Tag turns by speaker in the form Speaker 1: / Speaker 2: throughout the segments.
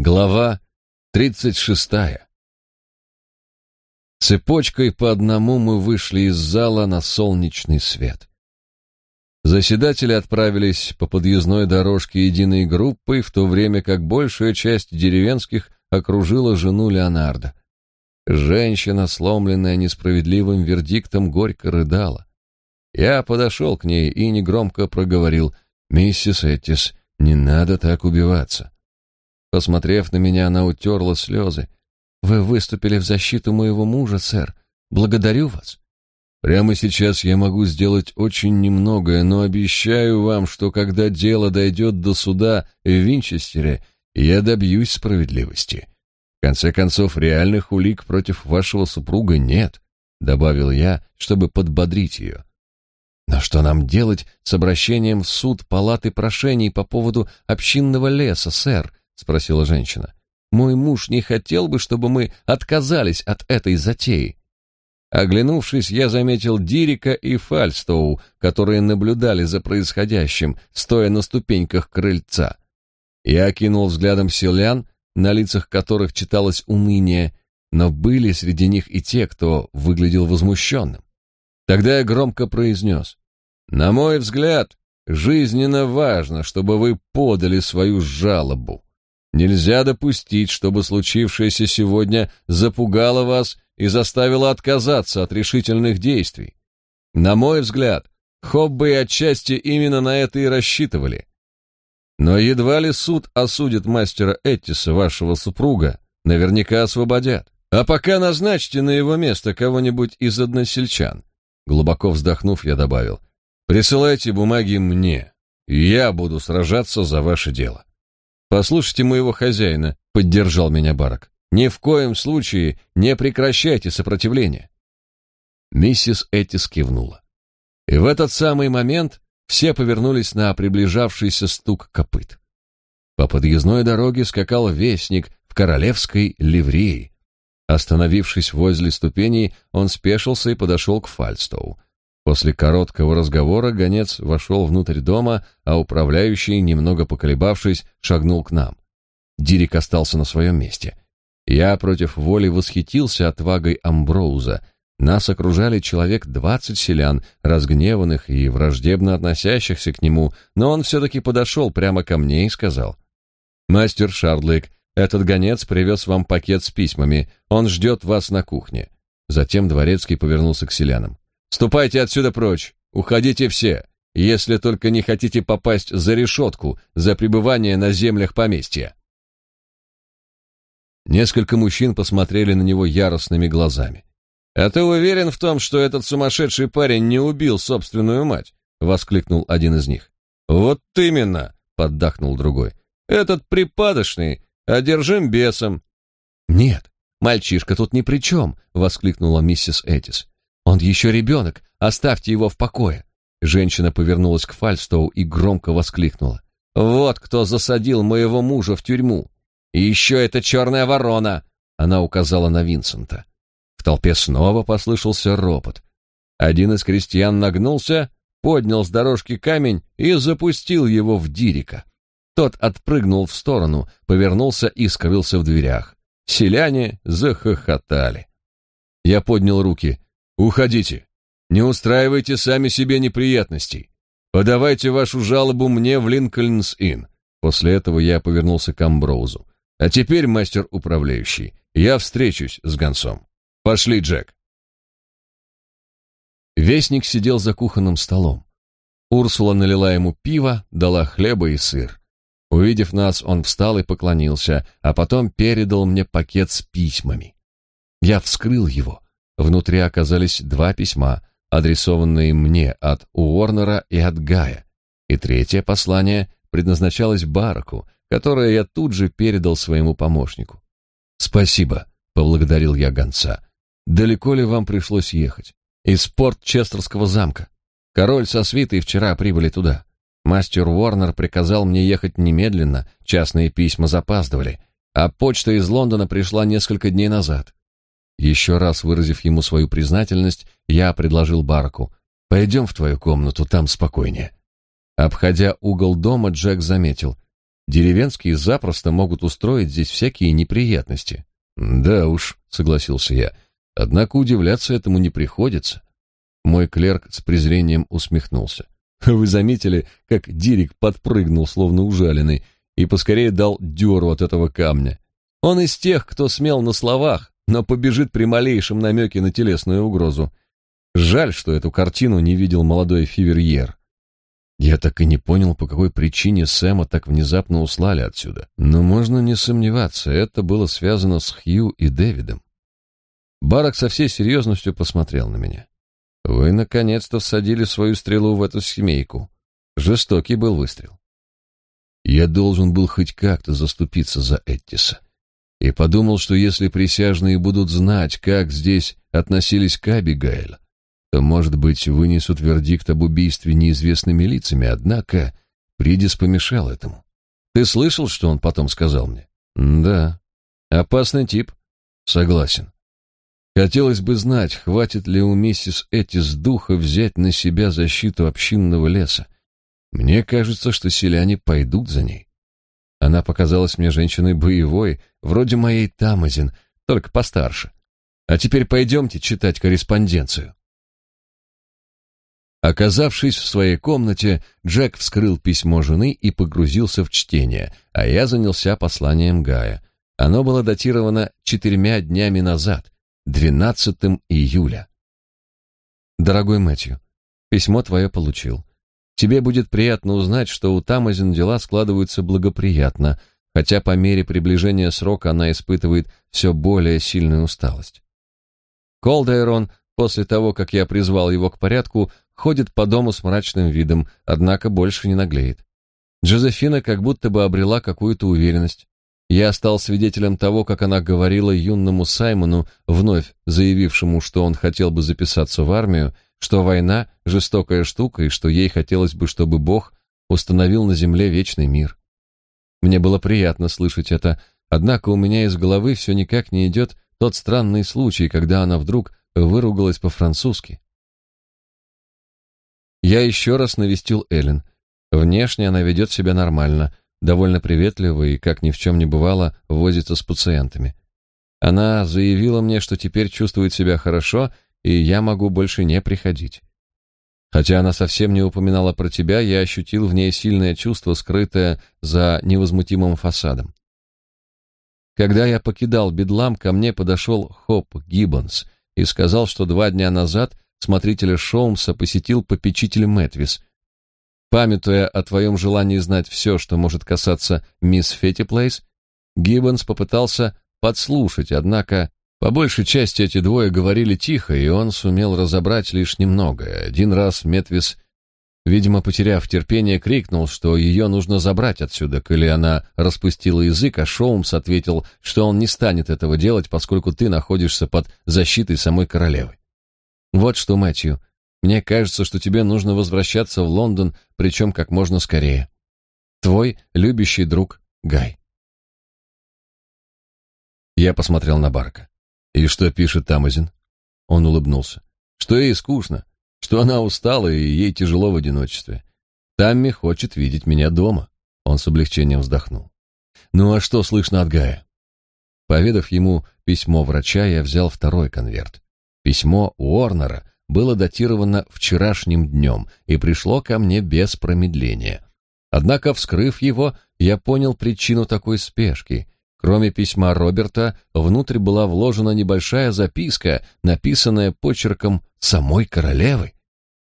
Speaker 1: Глава тридцать шестая. Цепочкой по одному мы вышли из зала на солнечный свет. Заседатели отправились по подъездной дорожке единой группой, в то время как большая часть деревенских окружила жену Леонардо. Женщина, сломленная несправедливым вердиктом, горько рыдала. Я подошел к ней и негромко проговорил «Миссис Эттис, не надо так убиваться». Посмотрев на меня, она утерла слезы. «Вы выступили в защиту моего мужа, сэр. Благодарю вас». «Прямо сейчас я могу сделать очень немногое, но обещаю вам, что когда дело дойдет до суда в Винчестере, я добьюсь справедливости. В конце концов, реальных улик против вашего супруга нет», — добавил я, чтобы подбодрить ее. «Но что нам делать с обращением в суд палаты прошений по поводу общинного леса, сэр?» — спросила женщина. «Мой муж не хотел бы, чтобы мы отказались от этой затеи». Оглянувшись, я заметил Дирика и Фальстоу, которые наблюдали за происходящим, стоя на ступеньках крыльца. Я окинул взглядом селян, на лицах которых читалось уныние, но были среди них и те, кто выглядел возмущенным. Тогда я громко произнес. «На мой взгляд, жизненно важно, чтобы вы подали свою жалобу. Нельзя допустить, чтобы случившееся сегодня запугало вас и заставило отказаться от решительных действий. На мой взгляд, Хоббы отчасти именно на это и рассчитывали. Но едва ли суд осудит мастера Эттиса, вашего супруга, наверняка освободят. А пока назначьте на его место кого-нибудь из односельчан. Глубоко вздохнув, я добавил, присылайте бумаги мне, и я буду сражаться за ваше дело. «Послушайте моего хозяина», — поддержал меня Барак. «Ни в коем случае не прекращайте сопротивление». Миссис Этис кивнула. И в этот самый момент все повернулись на приближавшийся стук копыт. По подъездной дороге скакал вестник в королевской ливреи. Остановившись возле ступеней, он спешился и подошел к Фальстоу. После короткого разговора гонец вошел внутрь дома, а управляющий, немного поколебавшись, шагнул к нам. Дирик остался на своем месте. Я против воли восхитился отвагой Амброуза. Нас окружали человек двадцать селян, разгневанных и враждебно относящихся к нему, но он все-таки подошел прямо ко мне и сказал. «Мастер Шардлейк, этот гонец привез вам пакет с письмами. Он ждет вас на кухне». Затем дворецкий повернулся к селянам. Ступайте отсюда прочь, уходите все, если только не хотите попасть за решетку за пребывание на землях поместья. Несколько мужчин посмотрели на него яростными глазами. «А ты уверен в том, что этот сумасшедший парень не убил собственную мать?» — воскликнул один из них. «Вот именно!» — поддакнул другой. «Этот припадочный одержим бесом». «Нет, мальчишка тут ни при чем!» — воскликнула миссис Этис. Он еще ребенок, оставьте его в покое. Женщина повернулась к Фальстоу и громко воскликнула. Вот кто засадил моего мужа в тюрьму. И еще эта черная ворона, она указала на Винсента. В толпе снова послышался ропот. Один из крестьян нагнулся, поднял с дорожки камень и запустил его в Дирика. Тот отпрыгнул в сторону, повернулся и скрылся в дверях. Селяне захохотали. Я поднял руки. Уходите. Не устраивайте сами себе неприятностей. Подавайте вашу жалобу мне в Линкольнс-Инн. После этого я повернулся к Амброузу. А теперь, мастер управляющий, я встречусь с гонцом. Пошли, Джек. Вестник сидел за кухонным столом. Урсула налила ему пиво, дала хлеба и сыр. Увидев нас, он встал и поклонился, а потом передал мне пакет с письмами. Я вскрыл его — Внутри оказались два письма, адресованные мне от Уорнера и от Гая. И третье послание предназначалось Бараку, которое я тут же передал своему помощнику. «Спасибо», — поблагодарил я гонца. «Далеко ли вам пришлось ехать?» «Из порт Честерского замка. Король со свитой вчера прибыли туда. Мастер Уорнер приказал мне ехать немедленно, частные письма запаздывали, а почта из Лондона пришла несколько дней назад. Еще раз выразив ему свою признательность, я предложил Барку: «Пойдем в твою комнату, там спокойнее». Обходя угол дома, Джек заметил. Деревенские запросто могут устроить здесь всякие неприятности. Да уж, согласился я. Однако удивляться этому не приходится. Мой клерк с презрением усмехнулся. Вы заметили, как Дирик подпрыгнул, словно ужаленный, и поскорее дал дёру от этого камня. Он из тех, кто смел на словах, но побежит при малейшем намеке на телесную угрозу. Жаль, что эту картину не видел молодой Фиверьер. Я так и не понял, по какой причине Сэма так внезапно услали отсюда. Но можно не сомневаться, это было связано с Хью и Дэвидом. Барак со всей серьезностью посмотрел на меня. Вы наконец-то всадили свою стрелу в эту семейку. Жестокий был выстрел. Я должен был хоть как-то заступиться за Эттиса. И подумал, что если присяжные будут знать, как здесь относились к Абигайль, то, может быть, вынесут вердикт об убийстве неизвестными лицами, однако Придис помешал этому. Ты слышал, что он потом сказал мне? Да. Опасный тип. Согласен. Хотелось бы знать, хватит ли у миссис Этис духа взять на себя защиту общинного леса. Мне кажется, что селяне пойдут за ней. Она показалась мне женщиной боевой, вроде моей Тамазин, только постарше. А теперь пойдемте читать корреспонденцию. Оказавшись в своей комнате, Джек вскрыл письмо жены и погрузился в чтение, а я занялся посланием Гая. Оно было датировано четырьмя днями назад, 12 июля. Дорогой Мэтью, письмо твое получил. Тебе будет приятно узнать, что у Тамазин дела складываются благоприятно, хотя по мере приближения срока она испытывает все более сильную усталость. Колдайрон, после того, как я призвал его к порядку, ходит по дому с мрачным видом, однако больше не наглеет. Джозефина как будто бы обрела какую-то уверенность. Я стал свидетелем того, как она говорила юному Саймону, вновь заявившему, что он хотел бы записаться в армию, что война — жестокая штука и что ей хотелось бы, чтобы Бог установил на земле вечный мир. Мне было приятно слышать это, однако у меня из головы все никак не идет тот странный случай, когда она вдруг выругалась по-французски. Я еще раз навестил Эллен. Внешне она ведет себя нормально, довольно приветливо и, как ни в чем не бывало, возится с пациентами. Она заявила мне, что теперь чувствует себя хорошо, и я могу больше не приходить. Хотя она совсем не упоминала про тебя, я ощутил в ней сильное чувство, скрытое за невозмутимым фасадом. Когда я покидал Бедлам, ко мне подошел Хоп Гиббонс и сказал, что два дня назад смотрителя Шоумса посетил попечитель Мэтвис. Памятуя о твоем желании знать все, что может касаться мисс Феттиплейс, Гиббонс попытался подслушать, однако по большей части эти двое говорили тихо, и он сумел разобрать лишь немного. Один раз Метвис, видимо, потеряв терпение, крикнул, что ее нужно забрать отсюда, коли она распустила язык, а Шоумс ответил, что он не станет этого делать, поскольку ты находишься под защитой самой королевы. Вот что, Мэтью, мне кажется, что тебе нужно возвращаться в Лондон, причем как можно скорее. Твой любящий друг Гай. Я посмотрел на Барка. И что пишет Тамазин? Он улыбнулся. Что ей скучно, что она устала и ей тяжело в одиночестве. Тамми хочет видеть меня дома. Он с облегчением вздохнул. Ну а что слышно от Гая? Поведав ему письмо врача, я взял второй конверт. Письмо Уорнера было датировано вчерашним днем и пришло ко мне без промедления. Однако, вскрыв его, я понял причину такой спешки. Кроме письма Роберта, внутрь была вложена небольшая записка, написанная почерком самой королевы.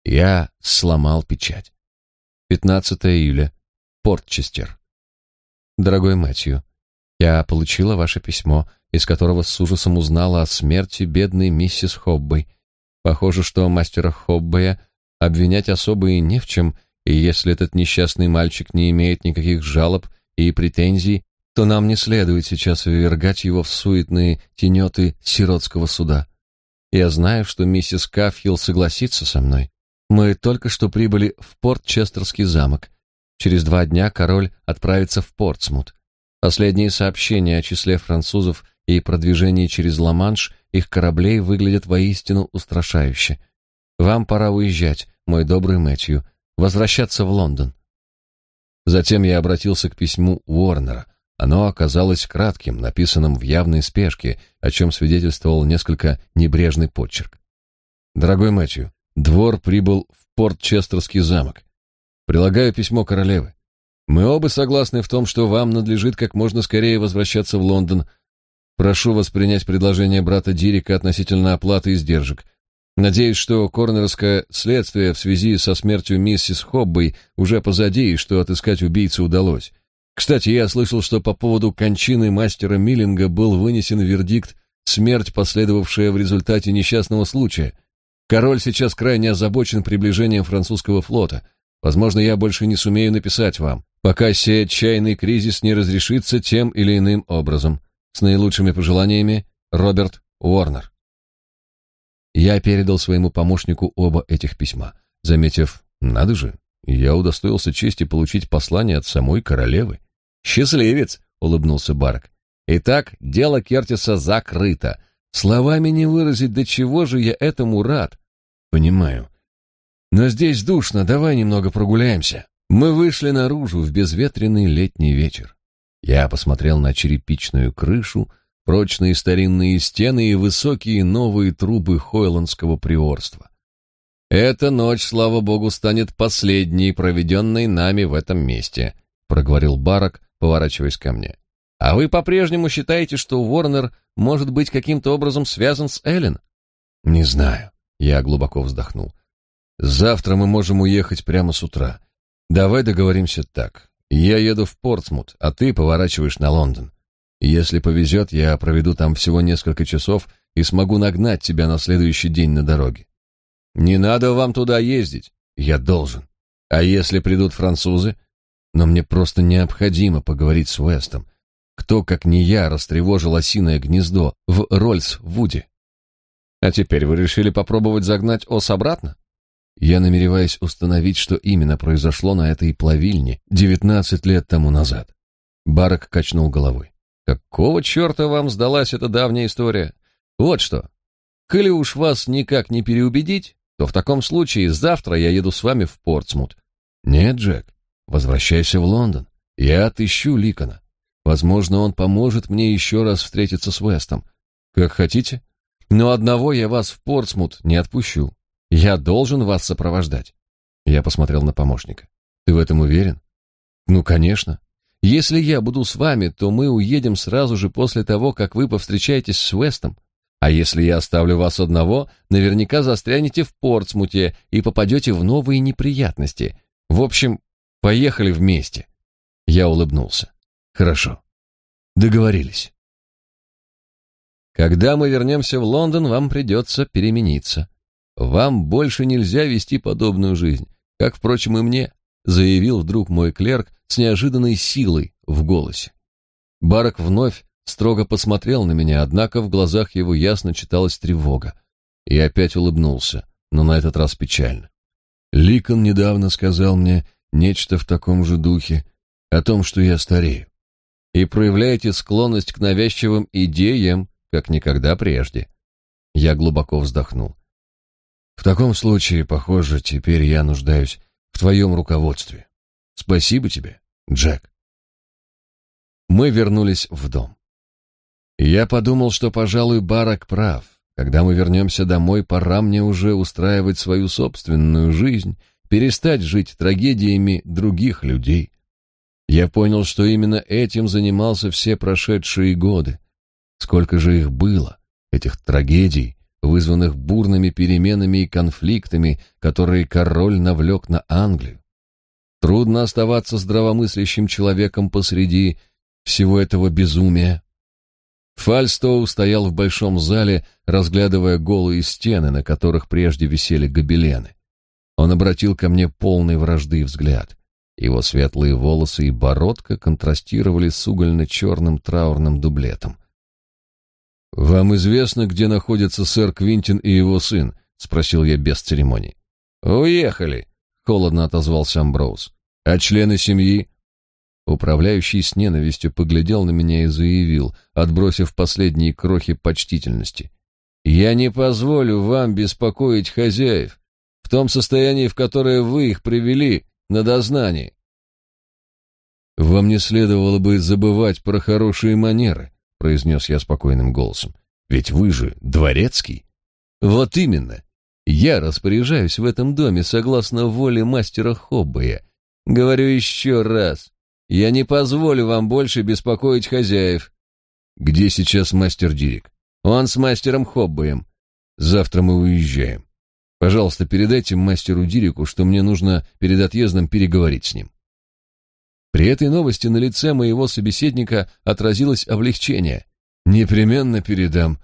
Speaker 1: Я сломал печать. 15 июля. Портчестер. Дорогой Мэтью, я получила ваше письмо из которого с ужасом узнала о смерти бедной миссис Хоббей. Похоже, что мастера Хоббея обвинять особо и не в чем, и если этот несчастный мальчик не имеет никаких жалоб и претензий, то нам не следует сейчас вывергать его в суетные тенеты сиротского суда. Я знаю, что миссис Кафхилл согласится со мной. Мы только что прибыли в Порт-Честерский замок. Через два дня король отправится в Портсмут. Последние сообщения о числе французов и продвижении через Ла-Манш их кораблей выглядят воистину устрашающе. Вам пора уезжать, мой добрый Мэтью, возвращаться в Лондон. Затем я обратился к письму Уорнера. Оно оказалось кратким, написанным в явной спешке, о чем свидетельствовал несколько небрежный почерк. Дорогой Мэтью, двор прибыл в порт Честерский замок. Прилагаю письмо королевы. Мы оба согласны в том, что вам надлежит как можно скорее возвращаться в Лондон. Прошу вас принять предложение брата Дирика относительно оплаты издержек. Надеюсь, что коронерское следствие в связи со смертью миссис Хоббой уже позади и что отыскать убийцу удалось. Кстати, я слышал, что по поводу кончины мастера Миллинга был вынесен вердикт «смерть, последовавшая в результате несчастного случая». Король сейчас крайне озабочен приближением французского флота. Возможно, я больше не сумею написать вам, пока сей отчаянный кризис не разрешится тем или иным образом. С наилучшими пожеланиями, Роберт Уорнер. Я передал своему помощнику оба этих письма, заметив, надо же, я удостоился чести получить послание от самой королевы. Счастливец, улыбнулся Барк. Итак, дело Кертиса закрыто. Словами не выразить, до чего же я этому рад. Понимаю. Но здесь душно, давай немного прогуляемся. Мы вышли наружу в безветренный летний вечер. Я посмотрел на черепичную крышу, прочные старинные стены и высокие новые трубы хойландского приорства. Эта ночь, слава богу, станет последней, проведенной нами в этом месте, проговорил Барак, поворачиваясь ко мне. А вы по-прежнему считаете, что Уорнер может быть каким-то образом связан с Эллен? Не знаю. Я глубоко вздохнул. Завтра мы можем уехать прямо с утра. Давай договоримся так. Я еду в Портсмут, а ты поворачиваешь на Лондон. Если повезет, я проведу там всего несколько часов и смогу нагнать тебя на следующий день на дороге. Не надо вам туда ездить. Я должен. А если придут французы? Но мне просто необходимо поговорить с Уэстом. Кто, как не я, растревожил осиное гнездо в Рольс-Вуде? А теперь вы решили попробовать загнать ос обратно? Я намереваюсь установить, что именно произошло на этой плавильне девятнадцать лет тому назад. Барак качнул головой. Какого черта вам сдалась эта давняя история? Вот что. Коли уж вас никак не переубедить, то в таком случае завтра я еду с вами в Портсмут. Нет, Джек, возвращайся в Лондон. Я отыщу Ликона. Возможно, он поможет мне еще раз встретиться с Вестом. Как хотите. Но одного я вас в Портсмут не отпущу. Я должен вас сопровождать. Я посмотрел на помощника. Ты в этом уверен? Ну, конечно. Если я буду с вами, то мы уедем сразу же после того, как вы повстречаетесь с Вестом. А если я оставлю вас одного, наверняка застрянете в Портсмуте и попадете в новые неприятности. В общем, поехали вместе. Я улыбнулся. Хорошо. Договорились. Когда мы вернемся в Лондон, вам придется перемениться. Вам больше нельзя вести подобную жизнь, как, впрочем, и мне, заявил вдруг мой клерк с неожиданной силой в голосе. Барак вновь строго посмотрел на меня, однако в глазах его ясно читалась тревога. И опять улыбнулся, но на этот раз печально. Ликон недавно сказал мне нечто в таком же духе, о том, что я старею. И проявляете склонность к навязчивым идеям, как никогда прежде. Я глубоко вздохнул. В таком случае, похоже, теперь я нуждаюсь в твоем руководстве. Спасибо тебе, Джек. Мы вернулись в дом. Я подумал, что, пожалуй, Барак прав. Когда мы вернемся домой, пора мне уже устраивать свою собственную жизнь, перестать жить трагедиями других людей. Я понял, что именно этим занимался все прошедшие годы. Сколько же их было, этих трагедий, вызванных бурными переменами и конфликтами, которые король навлек на Англию. Трудно оставаться здравомыслящим человеком посреди всего этого безумия. Фальстоу стоял в большом зале, разглядывая голые стены, на которых прежде висели гобелены. Он обратил ко мне полный вражды взгляд. Его светлые волосы и бородка контрастировали с угольно-черным траурным дублетом. «Вам известно, где находятся сэр Квинтин и его сын?» — спросил я без церемоний. «Уехали», — холодно отозвался Амброуз. «А члены семьи?» Управляющий с ненавистью поглядел на меня и заявил, отбросив последние крохи почтительности. «Я не позволю вам беспокоить хозяев в том состоянии, в которое вы их привели на дознание. «Вам не следовало бы забывать про хорошие манеры», — произнес я спокойным голосом. «Ведь вы же дворецкий». «Вот именно. Я распоряжаюсь в этом доме согласно воле мастера Хоббея. Говорю еще раз, я не позволю вам больше беспокоить хозяев». «Где сейчас мастер Дирик?» «Он с мастером Хоббеем. Завтра мы уезжаем. Пожалуйста, передайте мастеру Дирику, что мне нужно перед отъездом переговорить с ним». При этой новости на лице моего собеседника отразилось облегчение. «Непременно передам.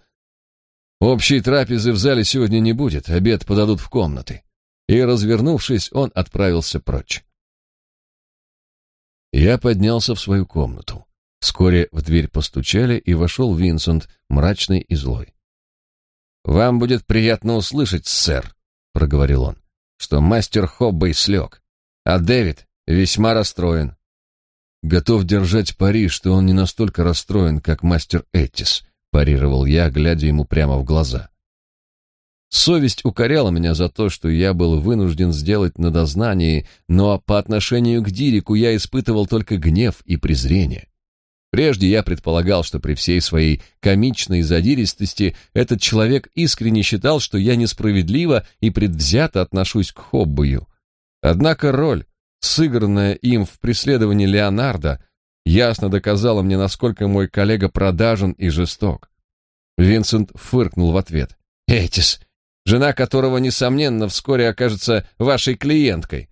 Speaker 1: Общей трапезы в зале сегодня не будет, обед подадут в комнаты». И, развернувшись, он отправился прочь. Я поднялся в свою комнату. Вскоре в дверь постучали, и вошел Винсент, мрачный и злой. «Вам будет приятно услышать, сэр», — проговорил он, — «что мастер Хоббей слег, а Дэвид весьма расстроен. Готов держать пари, что он не настолько расстроен, как мастер Эттис, парировал я, глядя ему прямо в глаза. Совесть укоряла меня за то, что я был вынужден сделать на дознании, но по отношению к Дирику я испытывал только гнев и презрение. Прежде я предполагал, что при всей своей комичной задиристости этот человек искренне считал, что я несправедливо и предвзято отношусь к Хоббою. Однако роль, сыгранная им в преследовании Леонардо, ясно доказала мне, насколько мой коллега продажен и жесток. Винсент фыркнул в ответ. «Этис, жена которого, несомненно, вскоре окажется вашей клиенткой».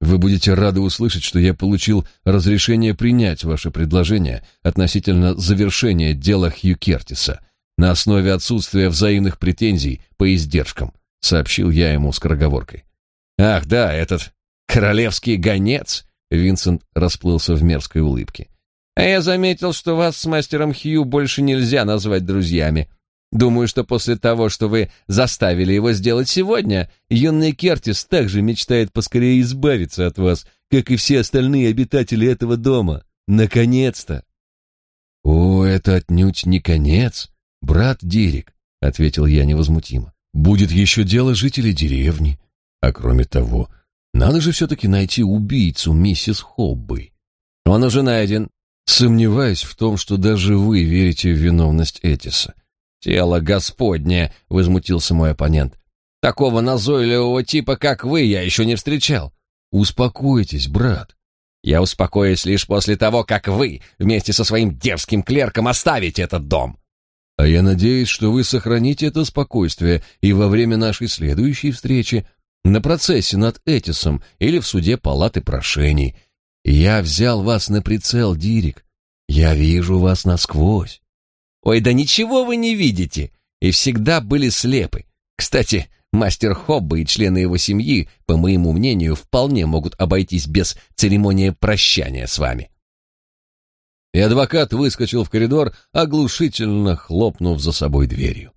Speaker 1: Вы будете рады услышать, что я получил разрешение принять ваше предложение относительно завершения дела Хью Кертиса на основе отсутствия взаимных претензий по издержкам, сообщил я ему скороговоркой. Ах, да, этот «Королевский гонец!» Винсент расплылся в мерзкой улыбке. «А я заметил, что вас с мастером Хью больше нельзя назвать друзьями. Думаю, что после того, что вы заставили его сделать сегодня, юный Кертис также мечтает поскорее избавиться от вас, как и все остальные обитатели этого дома. Наконец-то!» «О, это отнюдь не конец, брат Дирик», — ответил я невозмутимо. «Будет еще дело жителей деревни. А кроме того, надо же все-таки найти убийцу миссис Хоббы. Он уже найден. Сомневаюсь в том, что даже вы верите в виновность Этиса. Тело Господне, возмутился мой оппонент. Такого назойливого типа, как вы, я еще не встречал. Успокойтесь, брат. Я успокоюсь лишь после того, как вы вместе со своим дерзким клерком оставите этот дом. А я надеюсь, что вы сохраните это спокойствие и во время нашей следующей встречи на процессе над Этисом или в суде палаты прошений. Я взял вас на прицел, Дирик. Я вижу вас насквозь. Ой, да ничего вы не видите. И всегда были слепы. Кстати, мастер Хобба и члены его семьи, по моему мнению, вполне могут обойтись без церемонии прощания с вами. И адвокат выскочил в коридор, оглушительно хлопнув за собой дверью.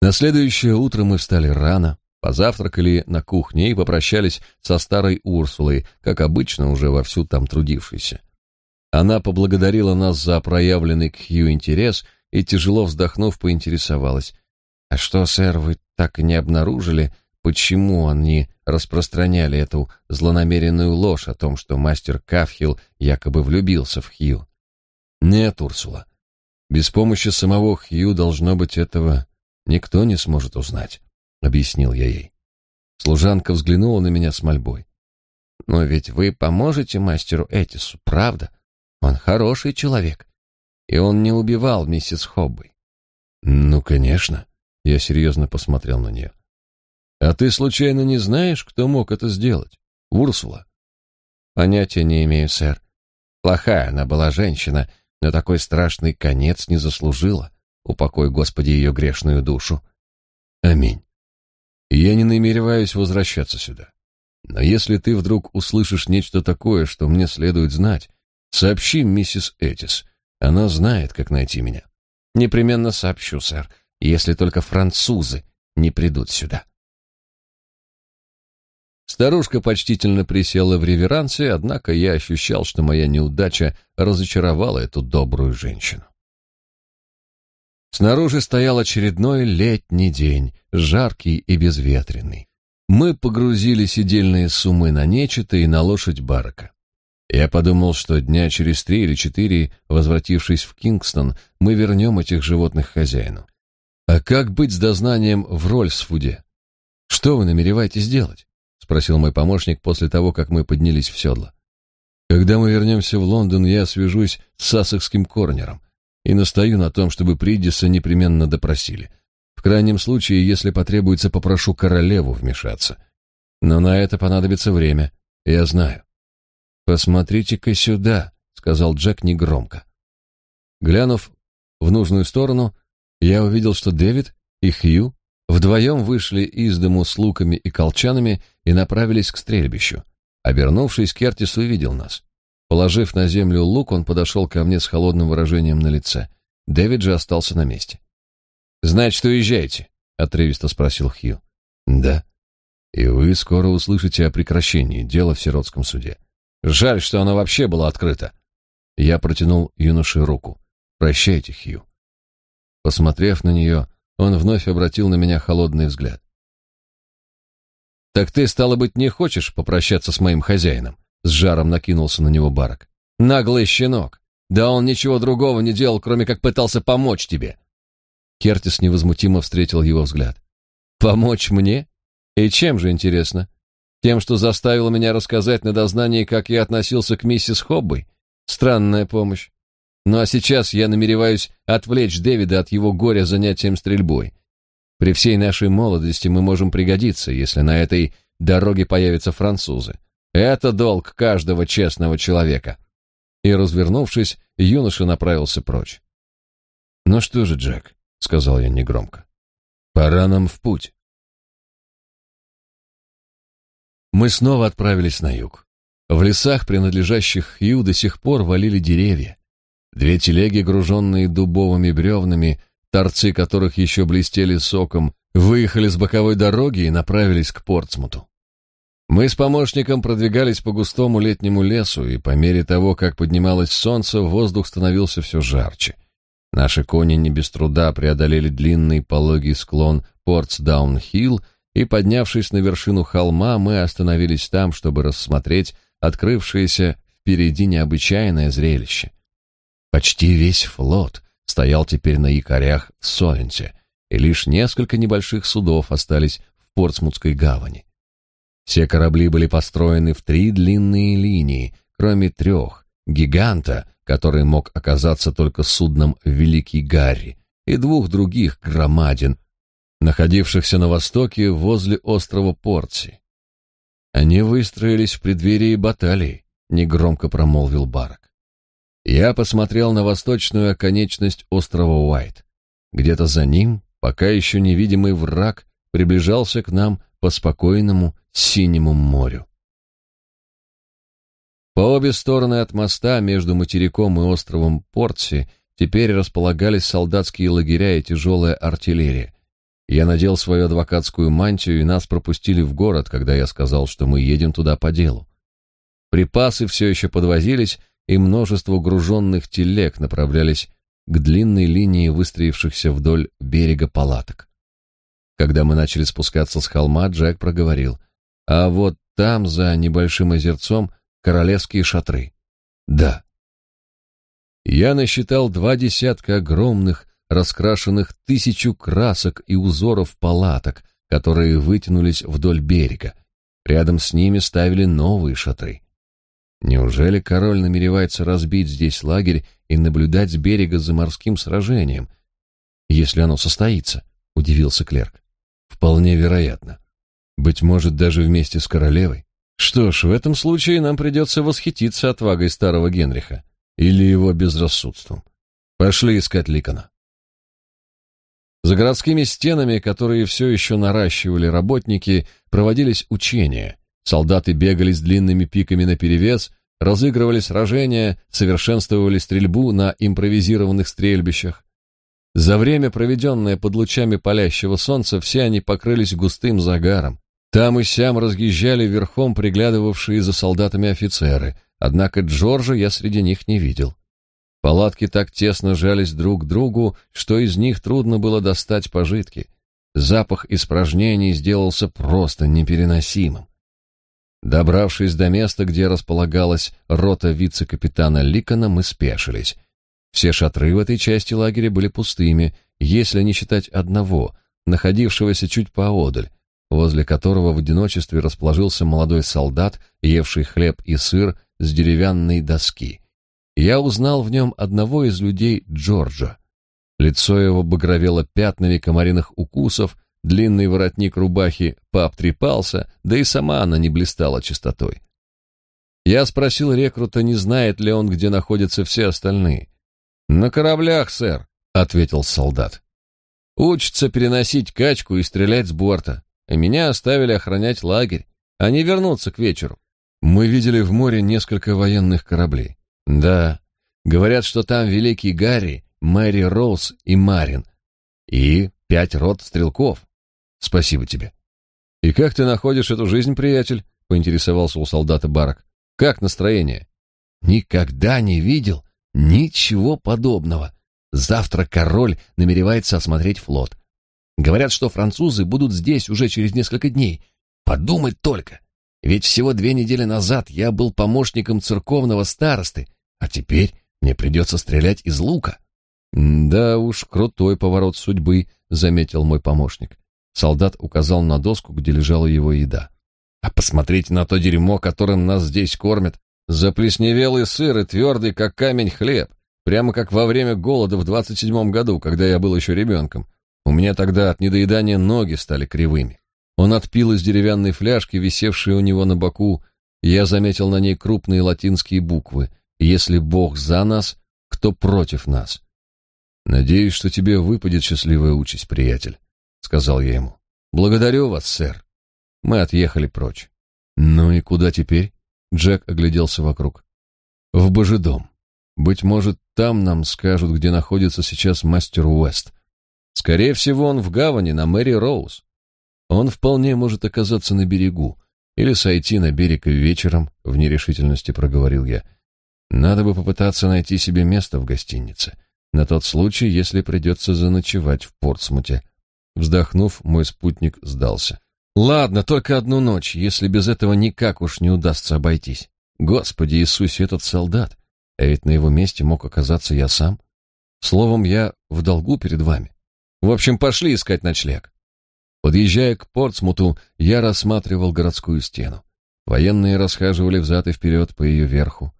Speaker 1: На следующее утро мы встали рано, Позавтракали на кухне и попрощались со старой Урсулой, как обычно уже вовсю там трудившейся. Она поблагодарила нас за проявленный к Хью интерес и, тяжело вздохнув, поинтересовалась. «А что, сэр, вы так и не обнаружили, почему они распространяли эту злонамеренную ложь о том, что мастер Кафхил якобы влюбился в Хью?» «Нет, Урсула. Без помощи самого Хью, должно быть, этого никто не сможет узнать». — объяснил я ей. Служанка взглянула на меня с мольбой. «Но ведь вы поможете мастеру Этису, правда? Он хороший человек, и он не убивал миссис Хоббой». «Ну, конечно», — я серьезно посмотрел на нее. «А ты случайно не знаешь, кто мог это сделать? Урсула?» «Понятия не имею, сэр. Плохая она была женщина, но такой страшный конец не заслужила. Упокой, Господи, ее грешную душу». «Аминь». Я не намереваюсь возвращаться сюда. Но если ты вдруг услышишь нечто такое, что мне следует знать, сообщи миссис Этис. Она знает, как найти меня. Непременно сообщу, сэр, если только французы не придут сюда. Старушка почтительно присела в реверансе, однако я ощущал, что моя неудача разочаровала эту добрую женщину. Снаружи стоял очередной летний день, жаркий и безветренный. Мы погрузили сидельные суммы на нечето и на лошадь барака. Я подумал, что дня через три или четыре, возвратившись в Кингстон, мы вернем этих животных хозяину. А как быть с дознанием в Рольсфуде? Что вы намереваетесь делать? спросил мой помощник после того, как мы поднялись в седло. Когда мы вернемся в Лондон, я свяжусь с Сассекским корнером и настаю на том, чтобы Придиса непременно допросили. В крайнем случае, если потребуется, попрошу королеву вмешаться. Но на это понадобится время, я знаю. Посмотрите-ка сюда, сказал Джек негромко. Глянув в нужную сторону, я увидел, что Дэвид и Хью вдвоем вышли из дому с луками и колчанами и направились к стрельбищу. Обернувшись, Кертис увидел нас. Положив на землю лук, он подошел ко мне с холодным выражением на лице. Дэвид же остался на месте. «Значит, уезжаете?» — отрывисто спросил Хью. «Да. И вы скоро услышите о прекращении дела в сиротском суде. Жаль, что оно вообще было открыто». Я протянул юноше руку. «Прощайте, Хью». Посмотрев на нее, он вновь обратил на меня холодный взгляд. «Так ты, стало быть, не хочешь попрощаться с моим хозяином?» С жаром накинулся на него Барак. «Наглый щенок! Да он ничего другого не делал, кроме как пытался помочь тебе!» Кертис невозмутимо встретил его взгляд. «Помочь мне? И чем же, интересно? Тем, что заставил меня рассказать на дознании, как я относился к миссис Хоббой? Странная помощь. Ну а сейчас я намереваюсь отвлечь Дэвида от его горя занятием стрельбой. При всей нашей молодости мы можем пригодиться, если на этой дороге появятся французы. Это долг каждого честного человека. И, развернувшись, юноша направился прочь. «Ну что же, Джек», — сказал я негромко, — «пора нам в путь». Мы снова отправились на юг. В лесах, принадлежащих Хью, до сих пор валили деревья. Две телеги, груженные дубовыми бревнами, торцы которых еще блестели соком, выехали с боковой дороги и направились к Портсмуту. Мы с помощником продвигались по густому летнему лесу, и по мере того, как поднималось солнце, воздух становился все жарче. Наши кони не без труда преодолели длинный пологий склон Портсдаун-Хилл и, поднявшись на вершину холма, мы остановились там, чтобы рассмотреть открывшееся впереди необычайное зрелище. Почти весь флот стоял теперь на якорях в Совенте, и лишь несколько небольших судов остались в Портсмутской гавани. Все корабли были построены в три длинные линии, кроме трех — гиганта, который мог оказаться только судном Великий Гарри, и двух других громадин, находившихся на востоке возле острова Портси. Они выстроились в преддверии баталии, негромко промолвил Барак. Я посмотрел на восточную оконечность острова Уайт. Где-то за ним, пока еще невидимый враг, приближался к нам по спокойному синему морю. По обе стороны от моста между материком и островом Портси теперь располагались солдатские лагеря и тяжелая артиллерия. Я надел свою адвокатскую мантию, и нас пропустили в город, когда я сказал, что мы едем туда по делу. Припасы все еще подвозились, и множество груженных телег направлялись к длинной линии выстроившихся вдоль берега палаток. Когда мы начали спускаться с холма, Джек проговорил, «А вот там, за небольшим озерцом, королевские шатры». «Да». Я насчитал два десятка огромных, раскрашенных тысячу красок и узоров палаток, которые вытянулись вдоль берега. Рядом с ними ставили новые шатры. Неужели король намеревается разбить здесь лагерь и наблюдать с берега за морским сражением, если оно состоится? удивился клерк. Вполне вероятно. Быть может, даже вместе с королевой. Что ж, в этом случае нам придется восхититься отвагой старого Генриха или его безрассудством. Пошли искать Ликона. За городскими стенами, которые все еще наращивали работники, проводились учения. Солдаты бегали с длинными пиками наперевес, разыгрывали сражения, совершенствовали стрельбу на импровизированных стрельбищах. За время, проведенное под лучами палящего солнца, все они покрылись густым загаром. Там и сям разъезжали верхом приглядывавшие за солдатами офицеры, однако Джорджа я среди них не видел. Палатки так тесно жались друг к другу, что из них трудно было достать пожитки. Запах испражнений сделался просто непереносимым. Добравшись до места, где располагалась рота вице-капитана Ликона, мы спешились. Все шатры в этой части лагеря были пустыми, если не считать одного, находившегося чуть поодаль, возле которого в одиночестве расположился молодой солдат, евший хлеб и сыр с деревянной доски. Я узнал в нем одного из людей Джорджа. Лицо его багровело пятнами комариных укусов, длинный воротник рубахи пообтрепался, да и сама она не блистала чистотой. Я спросил рекрута, не знает ли он, где находятся все остальные. «На кораблях, сэр», — ответил солдат. «Учатся переносить качку и стрелять с борта, а меня оставили охранять лагерь. Они вернутся к вечеру». Мы видели в море несколько военных кораблей. Да, говорят, что там великий Гарри, Мэри Роуз и Марин. И пять рот стрелков. Спасибо тебе. И как ты находишь эту жизнь, приятель? Поинтересовался у солдата Барак. Как настроение? Никогда не видел ничего подобного. Завтра король намеревается осмотреть флот. Говорят, что французы будут здесь уже через несколько дней. Подумать только. Ведь всего две недели назад я был помощником церковного старосты, а теперь мне придется стрелять из лука. Да уж, крутой поворот судьбы, заметил мой помощник. Солдат указал на доску, где лежала его еда. А посмотрите на то дерьмо, которым нас здесь кормят. Заплесневелый сыр и твердый, как камень, хлеб. Прямо как во время голода в двадцать седьмом году, когда я был еще ребенком. У меня тогда от недоедания ноги стали кривыми. Он отпил из деревянной фляжки, висевшей у него на боку, и я заметил на ней крупные латинские буквы «Если Бог за нас, кто против нас?» «Надеюсь, что тебе выпадет счастливая участь, приятель», — сказал я ему. «Благодарю вас, сэр». Мы отъехали прочь. «Ну и куда теперь?» — Джек огляделся вокруг. «В Божедом. Быть может, там нам скажут, где находится сейчас мастер Уэст. Скорее всего, он в гавани на Мэри Роуз. Он вполне может оказаться на берегу или сойти на берег вечером, в нерешительности проговорил я. Надо бы попытаться найти себе место в гостинице, на тот случай, если придется заночевать в Портсмуте. Вздохнув, мой спутник сдался. Ладно, только одну ночь, если без этого никак уж не удастся обойтись. Господи Иисусе, этот солдат, а ведь на его месте мог оказаться я сам. Словом, я в долгу перед вами. В общем, пошли искать ночлег. Подъезжая к Портсмуту, я рассматривал городскую стену. Военные расхаживали взад и вперед по ее верху.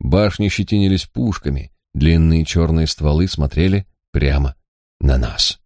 Speaker 1: Башни щетинились пушками, длинные черные стволы смотрели прямо на нас.